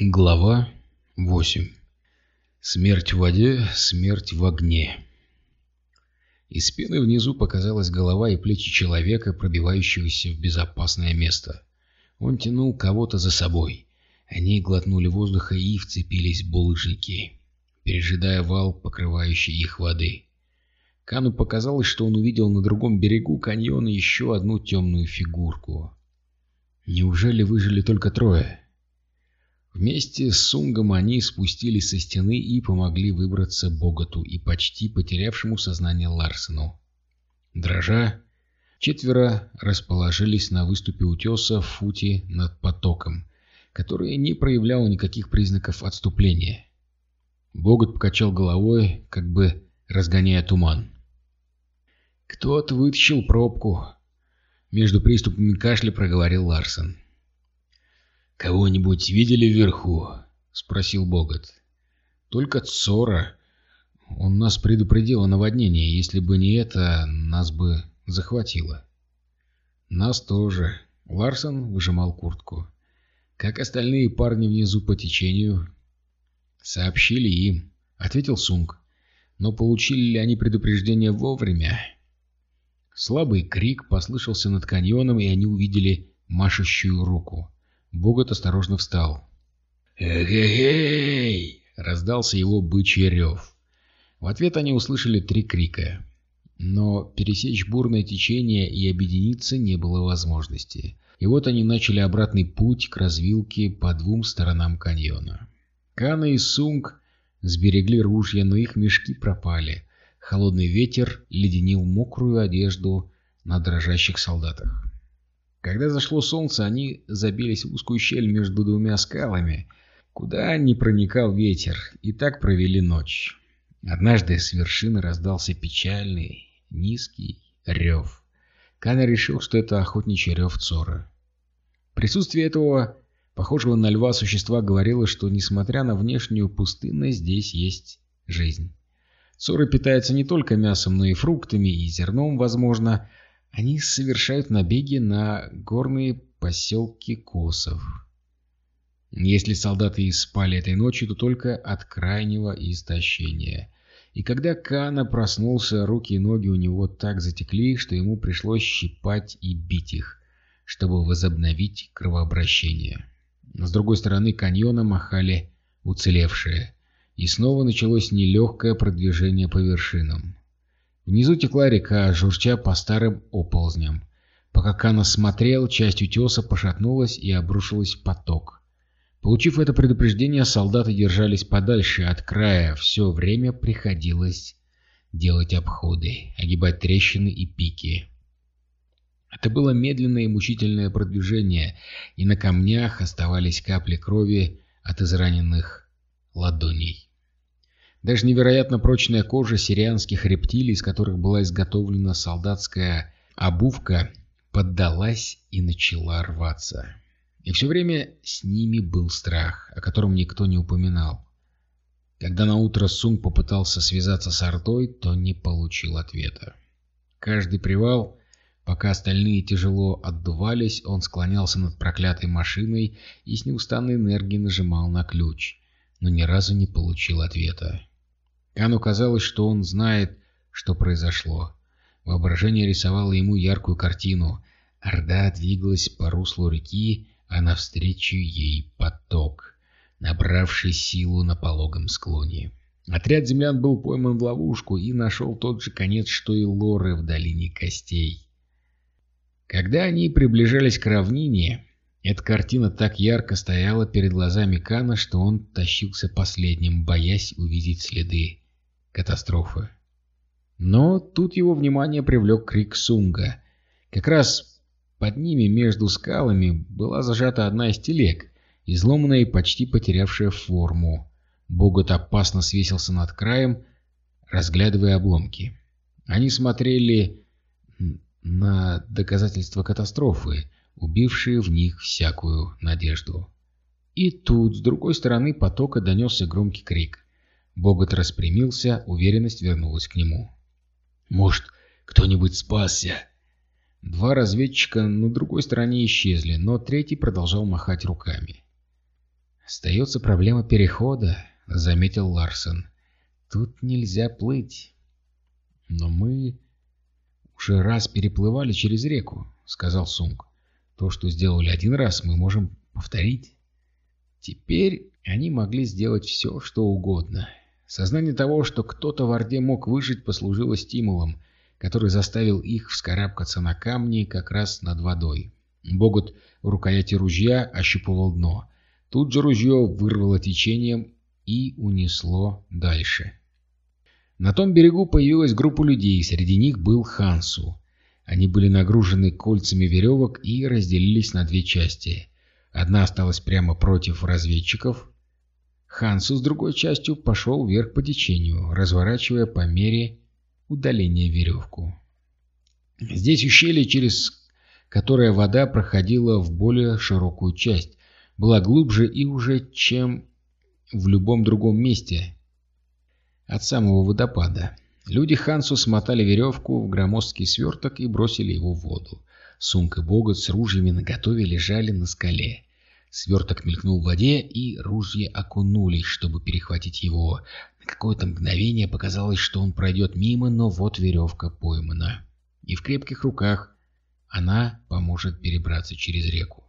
Глава 8. Смерть в воде, смерть в огне. Из пены внизу показалась голова и плечи человека, пробивающегося в безопасное место. Он тянул кого-то за собой. Они глотнули воздуха и вцепились в булыжники, пережидая вал, покрывающий их воды. Кану показалось, что он увидел на другом берегу каньона еще одну темную фигурку. Неужели выжили только трое? Вместе с Сунгом они спустились со стены и помогли выбраться Богату и почти потерявшему сознание Ларсену. Дрожа, четверо расположились на выступе утеса в футе над потоком, который не проявлял никаких признаков отступления. Богат покачал головой, как бы разгоняя туман. «Кто-то вытащил пробку», — между приступами кашля проговорил Ларсен. «Кого-нибудь видели вверху?» — спросил Богат. «Только Цора. Он нас предупредил о наводнении. Если бы не это, нас бы захватило». «Нас тоже». Ларсон выжимал куртку. «Как остальные парни внизу по течению?» «Сообщили им», — ответил Сунг. «Но получили ли они предупреждение вовремя?» Слабый крик послышался над каньоном, и они увидели машущую руку. Богот осторожно встал. «Эй-эй-эй!» — раздался его бычий рев. В ответ они услышали три крика. Но пересечь бурное течение и объединиться не было возможности. И вот они начали обратный путь к развилке по двум сторонам каньона. Кана и Сунг сберегли ружья, но их мешки пропали. Холодный ветер леденил мокрую одежду на дрожащих солдатах. Когда зашло солнце, они забились в узкую щель между двумя скалами, куда не проникал ветер, и так провели ночь. Однажды с вершины раздался печальный, низкий рев. Канер решил, что это охотничий рев Цора. Присутствие этого, похожего на льва существа, говорило, что, несмотря на внешнюю пустынность, здесь есть жизнь. Цоры питаются не только мясом, но и фруктами и зерном, возможно, они совершают набеги на горные поселки косов. Если солдаты и спали этой ночью, то только от крайнего истощения. И когда Кана проснулся, руки и ноги у него так затекли, что ему пришлось щипать и бить их, чтобы возобновить кровообращение. С другой стороны каньона махали уцелевшие, и снова началось нелегкое продвижение по вершинам. Внизу текла река, журча по старым оползням. Пока Кана смотрел, часть утеса пошатнулась и обрушилась поток. Получив это предупреждение, солдаты держались подальше от края. Все время приходилось делать обходы, огибать трещины и пики. Это было медленное и мучительное продвижение, и на камнях оставались капли крови от израненных ладоней. Даже невероятно прочная кожа сирианских рептилий, из которых была изготовлена солдатская обувка, поддалась и начала рваться. И все время с ними был страх, о котором никто не упоминал. Когда наутро Сунг попытался связаться с Ордой, то не получил ответа. Каждый привал, пока остальные тяжело отдувались, он склонялся над проклятой машиной и с неустанной энергией нажимал на ключ, но ни разу не получил ответа. Кану казалось, что он знает, что произошло. Воображение рисовало ему яркую картину. Орда двигалась по руслу реки, а навстречу ей поток, набравший силу на пологом склоне. Отряд землян был пойман в ловушку и нашел тот же конец, что и лоры в долине костей. Когда они приближались к равнине, эта картина так ярко стояла перед глазами Кана, что он тащился последним, боясь увидеть следы катастрофы. Но тут его внимание привлек крик Сунга. Как раз под ними, между скалами, была зажата одна из телег, изломанная и почти потерявшая форму. Богот опасно свесился над краем, разглядывая обломки. Они смотрели на доказательства катастрофы, убившие в них всякую надежду. И тут, с другой стороны потока, донесся громкий крик. Богот распрямился, уверенность вернулась к нему. «Может, кто-нибудь спасся?» Два разведчика на другой стороне исчезли, но третий продолжал махать руками. «Остается проблема перехода», — заметил Ларсон. «Тут нельзя плыть». «Но мы уже раз переплывали через реку», — сказал Сунг. «То, что сделали один раз, мы можем повторить». Теперь они могли сделать все, что угодно. Сознание того, что кто-то в Орде мог выжить, послужило стимулом, который заставил их вскарабкаться на камни как раз над водой. Богут в рукояти ружья ощупывал дно. Тут же ружье вырвало течением и унесло дальше. На том берегу появилась группа людей, среди них был Хансу. Они были нагружены кольцами веревок и разделились на две части. Одна осталась прямо против разведчиков. Хансу с другой частью пошел вверх по течению, разворачивая по мере удаления веревку. Здесь ущелье, через которое вода проходила в более широкую часть, была глубже и уже, чем в любом другом месте от самого водопада. Люди Хансу смотали веревку в громоздкий сверток и бросили его в воду. Сумка Богот с ружьями наготове лежали на скале. Сверток мелькнул в воде, и ружья окунулись, чтобы перехватить его. На какое-то мгновение показалось, что он пройдет мимо, но вот веревка поймана. И в крепких руках она поможет перебраться через реку.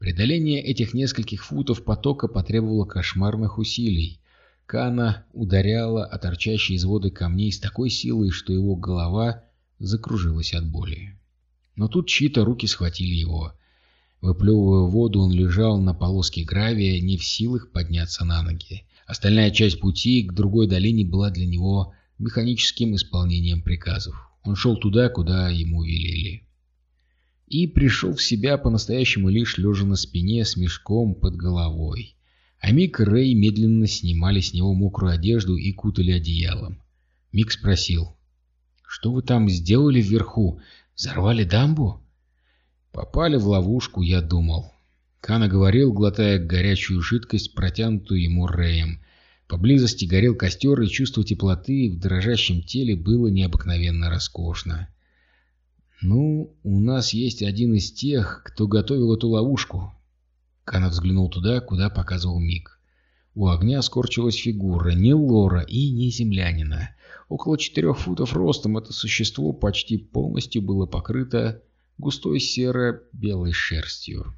Преодоление этих нескольких футов потока потребовало кошмарных усилий. Кана ударяла о торчащие из воды камней с такой силой, что его голова закружилась от боли. Но тут чьи-то руки схватили его. Выплевывая воду, он лежал на полоске гравия, не в силах подняться на ноги. Остальная часть пути к другой долине была для него механическим исполнением приказов. Он шел туда, куда ему велели и пришел в себя по-настоящему лишь лежа на спине с мешком под головой. А Мик и Рэй медленно снимали с него мокрую одежду и кутали одеялом. Мик спросил, «Что вы там сделали вверху? Взорвали дамбу?» «Попали в ловушку, я думал». Кана говорил, глотая горячую жидкость, протянутую ему Рэем. Поблизости горел костер, и чувство теплоты в дрожащем теле было необыкновенно роскошно. «Ну, у нас есть один из тех, кто готовил эту ловушку». Кана взглянул туда, куда показывал Мик. У огня скорчилась фигура не Лора и не землянина. Около четырех футов ростом это существо почти полностью было покрыто густой серо-белой шерстью.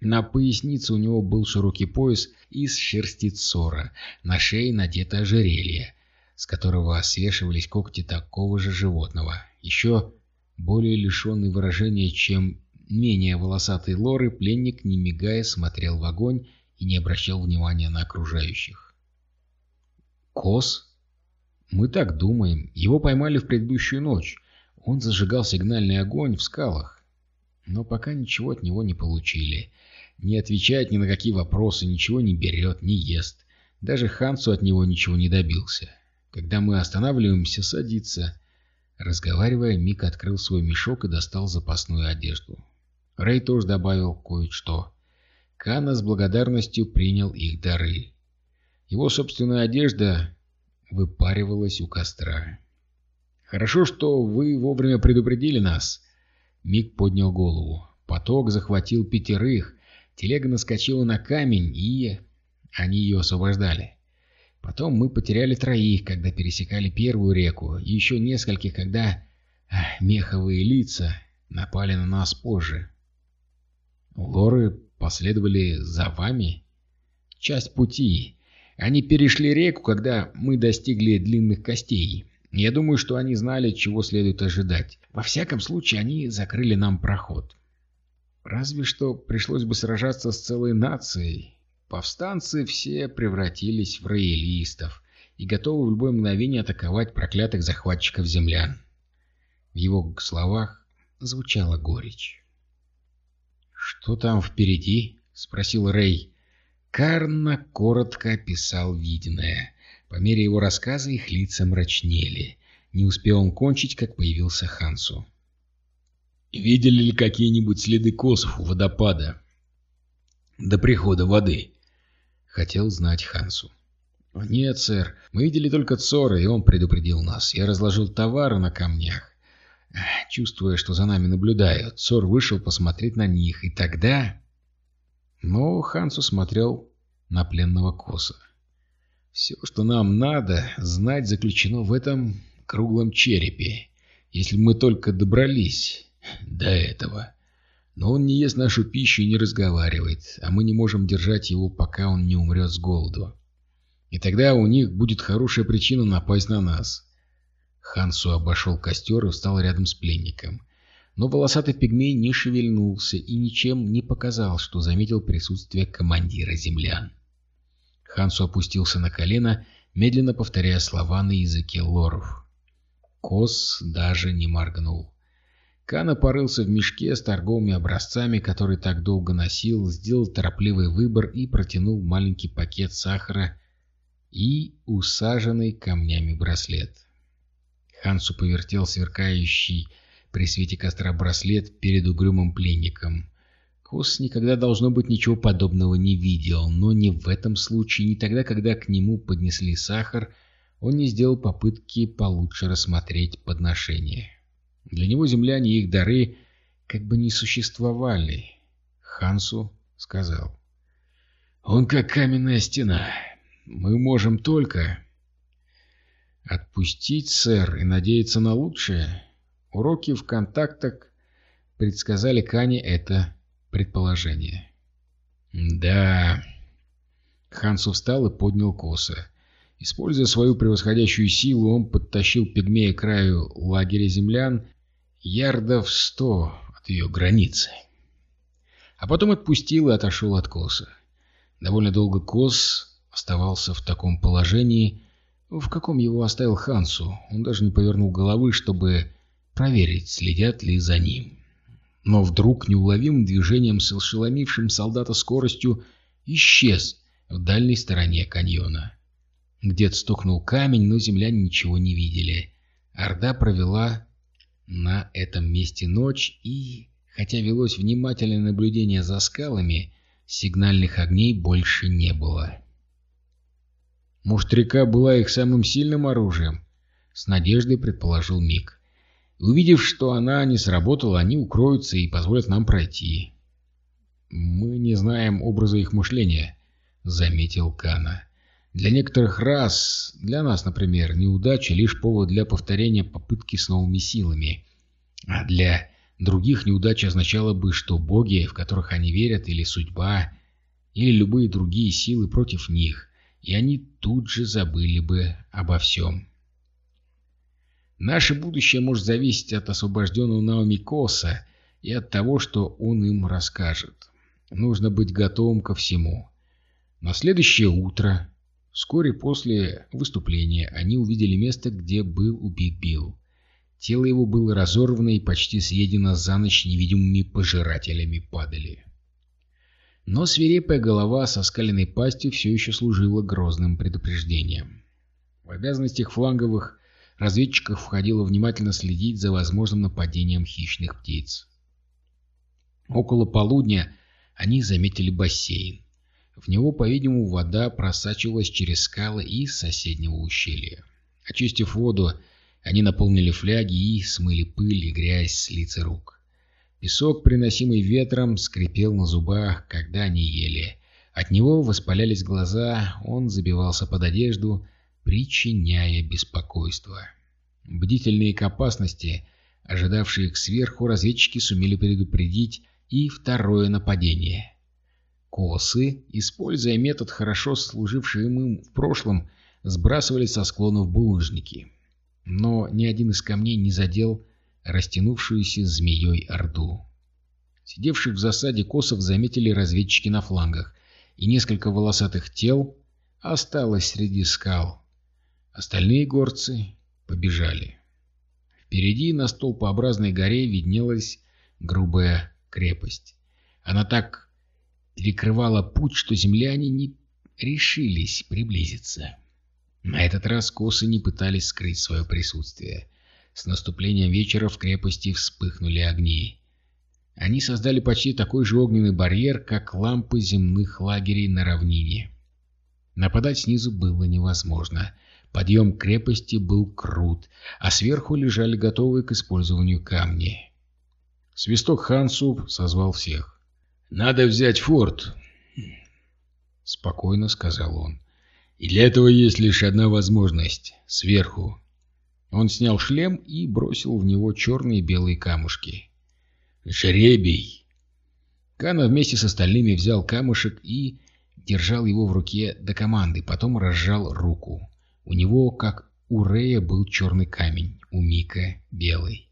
На пояснице у него был широкий пояс из шерсти цора, на шее надето ожерелье, с которого свешивались когти такого же животного. Еще более лишенный выражения, чем менее волосатый Лоры, пленник, не мигая, смотрел в огонь и не обращал внимания на окружающих. «Кос?» «Мы так думаем. Его поймали в предыдущую ночь. Он зажигал сигнальный огонь в скалах. Но пока ничего от него не получили. Не отвечает ни на какие вопросы, ничего не берет, не ест. Даже Хансу от него ничего не добился. Когда мы останавливаемся, садится Разговаривая, Мик открыл свой мешок и достал запасную одежду. Рэй тоже добавил кое-что. Кана с благодарностью принял их дары. Его собственная одежда выпаривалась у костра. «Хорошо, что вы вовремя предупредили нас». Мик поднял голову. Поток захватил пятерых. Телега наскочила на камень, и они ее освобождали. Потом мы потеряли троих, когда пересекали первую реку, и еще нескольких, когда ах, меховые лица напали на нас позже. Лоры последовали за вами? Часть пути. Они перешли реку, когда мы достигли длинных костей. Я думаю, что они знали, чего следует ожидать. Во всяком случае, они закрыли нам проход. Разве что пришлось бы сражаться с целой нацией, Повстанцы все превратились в роялистов и готовы в любое мгновение атаковать проклятых захватчиков землян. В его словах звучала горечь. «Что там впереди?» — спросил Рэй. Карна коротко описал виденное. По мере его рассказа их лица мрачнели. Не успел он кончить, как появился Хансу. «Видели ли какие-нибудь следы косов у водопада?» «До прихода воды», Хотел знать Хансу. «Нет, сэр, мы видели только Цора, и он предупредил нас. Я разложил товары на камнях. Чувствуя, что за нами наблюдают, Цор вышел посмотреть на них, и тогда...» Но Хансу смотрел на пленного Коса. «Все, что нам надо, знать заключено в этом круглом черепе, если мы только добрались до этого. Но он не ест нашу пищу и не разговаривает, а мы не можем держать его, пока он не умрет с голоду. И тогда у них будет хорошая причина напасть на нас». Хансу обошел костер и встал рядом с пленником. Но волосатый пигмей не шевельнулся и ничем не показал, что заметил присутствие командира землян. Хансу опустился на колено, медленно повторяя слова на языке лоров. Кос даже не моргнул. Кана порылся в мешке с торговыми образцами, который так долго носил, сделал торопливый выбор и протянул маленький пакет сахара и усаженный камнями браслет. Хансу повертел сверкающий при свете костра браслет перед угрюмым пленником. Кос никогда, должно быть, ничего подобного не видел, но не в этом случае, не тогда, когда к нему поднесли сахар, он не сделал попытки получше рассмотреть подношение. Для него земляне и их дары как бы не существовали. Хансу сказал. «Он как каменная стена. Мы можем только...» «Отпустить, сэр, и надеяться на лучшее?» Уроки в контактах предсказали Кане это предположение. «Да...» Хансу встал и поднял косы. Используя свою превосходящую силу, он подтащил пигмея к краю лагеря землян ярдов сто от ее границы. А потом отпустил и отошел от коса. Довольно долго кос оставался в таком положении, в каком его оставил Хансу. Он даже не повернул головы, чтобы проверить, следят ли за ним. Но вдруг неуловимым движением с ошеломившим солдата скоростью исчез в дальней стороне каньона. Где-то стукнул камень, но земляне ничего не видели. Орда провела на этом месте ночь и, хотя велось внимательное наблюдение за скалами, сигнальных огней больше не было. Может, река была их самым сильным оружием? С надеждой предположил Мик. Увидев, что она не сработала, они укроются и позволят нам пройти. «Мы не знаем образа их мышления», — заметил Кана. «Для некоторых рас, для нас, например, неудача — лишь повод для повторения попытки с новыми силами. А для других неудача означала бы, что боги, в которых они верят, или судьба, или любые другие силы против них, и они тут же забыли бы обо всем». Наше будущее может зависеть от освобожденного Наоми Коса и от того, что он им расскажет. Нужно быть готовым ко всему. На следующее утро, вскоре после выступления, они увидели место, где был убит Билл. Тело его было разорвано и почти съедено за ночь невидимыми пожирателями падали. Но свирепая голова со скаленной пастью все еще служила грозным предупреждением. В обязанностях фланговых разведчиков входило внимательно следить за возможным нападением хищных птиц. Около полудня они заметили бассейн. В него, по-видимому, вода просачивалась через скалы из соседнего ущелья. Очистив воду, они наполнили фляги и смыли пыль и грязь с лиц и рук. Песок, приносимый ветром, скрипел на зубах, когда они ели. От него воспалялись глаза, он забивался под одежду, причиняя беспокойство. Бдительные к опасности, ожидавшие их сверху, разведчики сумели предупредить и второе нападение. Косы, используя метод, хорошо служивший им в прошлом, сбрасывали со склонов булыжники. Но ни один из камней не задел растянувшуюся змеей орду. Сидевших в засаде косов заметили разведчики на флангах, и несколько волосатых тел осталось среди скал. Остальные горцы побежали. Впереди на столпообразной горе виднелась грубая крепость. Она так перекрывала путь, что земляне не решились приблизиться. На этот раз косы не пытались скрыть свое присутствие. С наступлением вечера в крепости вспыхнули огни. Они создали почти такой же огненный барьер, как лампы земных лагерей на равнине. Нападать снизу было невозможно — Подъем крепости был крут, а сверху лежали готовые к использованию камни. Свисток Хансу созвал всех. «Надо взять форт!» — спокойно сказал он. «И для этого есть лишь одна возможность — сверху». Он снял шлем и бросил в него черные и белые камушки. «Жребий!» Кана вместе с остальными взял камушек и держал его в руке до команды, потом разжал руку. У него, как у Рея, был черный камень, у Мика — белый.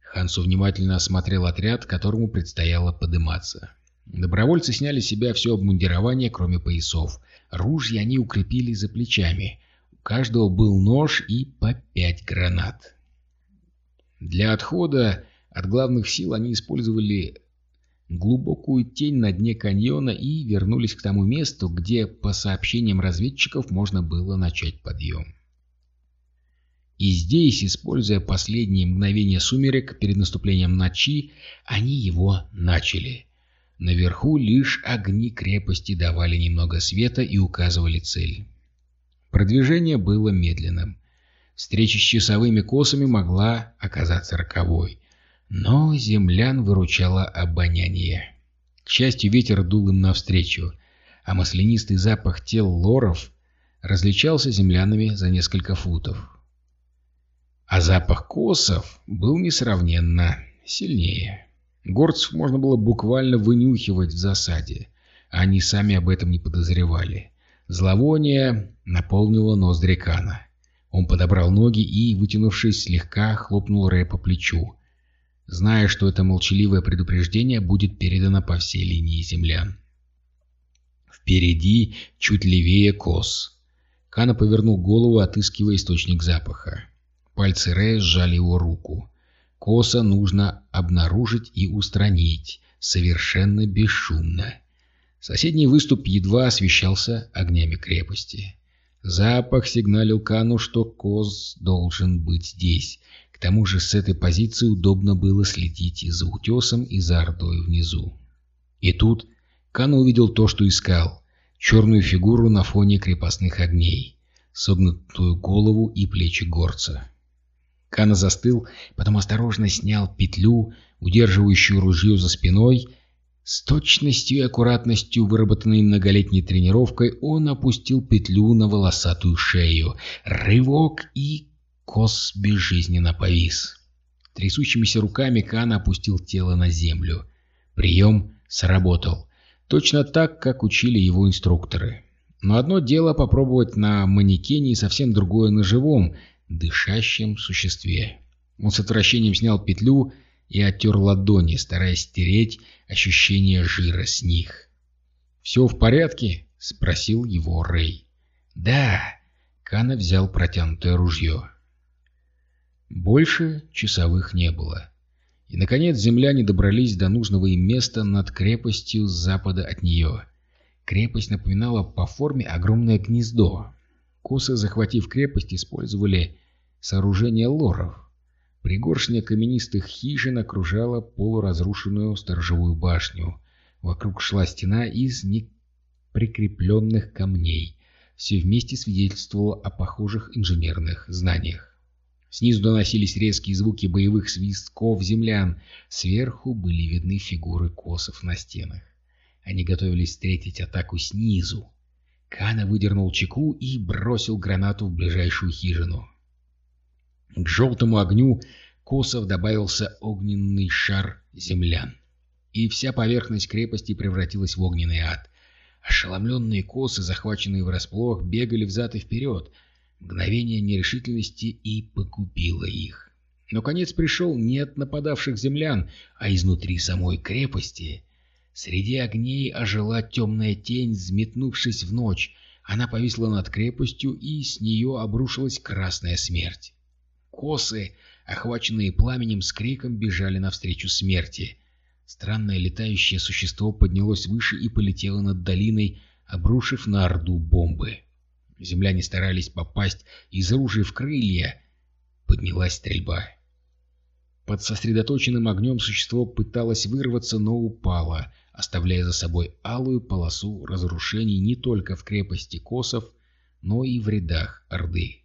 Хансу внимательно осмотрел отряд, которому предстояло подниматься. Добровольцы сняли с себя все обмундирование, кроме поясов. Ружья они укрепили за плечами. У каждого был нож и по пять гранат. Для отхода от главных сил они использовали глубокую тень на дне каньона и вернулись к тому месту, где, по сообщениям разведчиков, можно было начать подъем. И здесь, используя последние мгновения сумерек перед наступлением ночи, они его начали. Наверху лишь огни крепости давали немного света и указывали цель. Продвижение было медленным. Встреча с часовыми косами могла оказаться роковой. Но землян выручало обоняние. К счастью, ветер дул им навстречу, а маслянистый запах тел лоров различался землянами за несколько футов. А запах косов был несравненно сильнее. Горцев можно было буквально вынюхивать в засаде. А они сами об этом не подозревали. Зловоние наполнило ноздри Кана. Он подобрал ноги и, вытянувшись, слегка хлопнул Рэя по плечу, зная, что это молчаливое предупреждение будет передано по всей линии землян. Впереди, чуть левее, кос. Кана повернул голову, отыскивая источник запаха. Пальцы Рэя сжали его руку. Коса нужно обнаружить и устранить, совершенно бесшумно. Соседний выступ едва освещался огнями крепости. Запах сигналил Кану, что Коз должен быть здесь. К тому же с этой позиции удобно было следить и за утесом, и за ордой внизу. И тут Кан увидел то, что искал. Черную фигуру на фоне крепостных огней, согнутую голову и плечи горца. Кана застыл, потом осторожно снял петлю, удерживающую ружье за спиной. С точностью и аккуратностью, выработанной многолетней тренировкой, он опустил петлю на волосатую шею. Рывок и кос безжизненно повис. Трясущимися руками Кана опустил тело на землю. Прием сработал. Точно так, как учили его инструкторы. Но одно дело попробовать на манекене и совсем другое на живом, дышащем существе. Он с отвращением снял петлю и оттер ладони, стараясь стереть ощущение жира с них. «Все в порядке?» — спросил его Рэй. «Да!» — Кана взял протянутое ружье. Больше часовых не было. И, наконец, земляне добрались до нужного им места над крепостью с запада от нее. Крепость напоминала по форме огромное гнездо, Косы, захватив крепость, использовали сооружение лоров. Пригоршня каменистых хижин окружала полуразрушенную сторожевую башню. Вокруг шла стена из неприкрепленных камней. Все вместе свидетельствовало о похожих инженерных знаниях. Снизу доносились резкие звуки боевых свистков землян. Сверху были видны фигуры косов на стенах. Они готовились встретить атаку снизу. Кана выдернул чеку и бросил гранату в ближайшую хижину. К желтому огню косов добавился огненный шар землян. И вся поверхность крепости превратилась в огненный ад. Ошеломленные косы, захваченные врасплох, бегали взад и вперед. Мгновение нерешительности и погубило их. Но конец пришел не от нападавших землян, а изнутри самой крепости — Среди огней ожила темная тень, взметнувшись в ночь. Она повисла над крепостью, и с нее обрушилась красная смерть. Косы, охваченные пламенем, с криком бежали навстречу смерти. Странное летающее существо поднялось выше и полетело над долиной, обрушив на Орду бомбы. Земляне старались попасть из ружей в крылья. Поднялась стрельба. Под сосредоточенным огнем существо пыталось вырваться, но упало, оставляя за собой алую полосу разрушений не только в крепости Косов, но и в рядах Орды.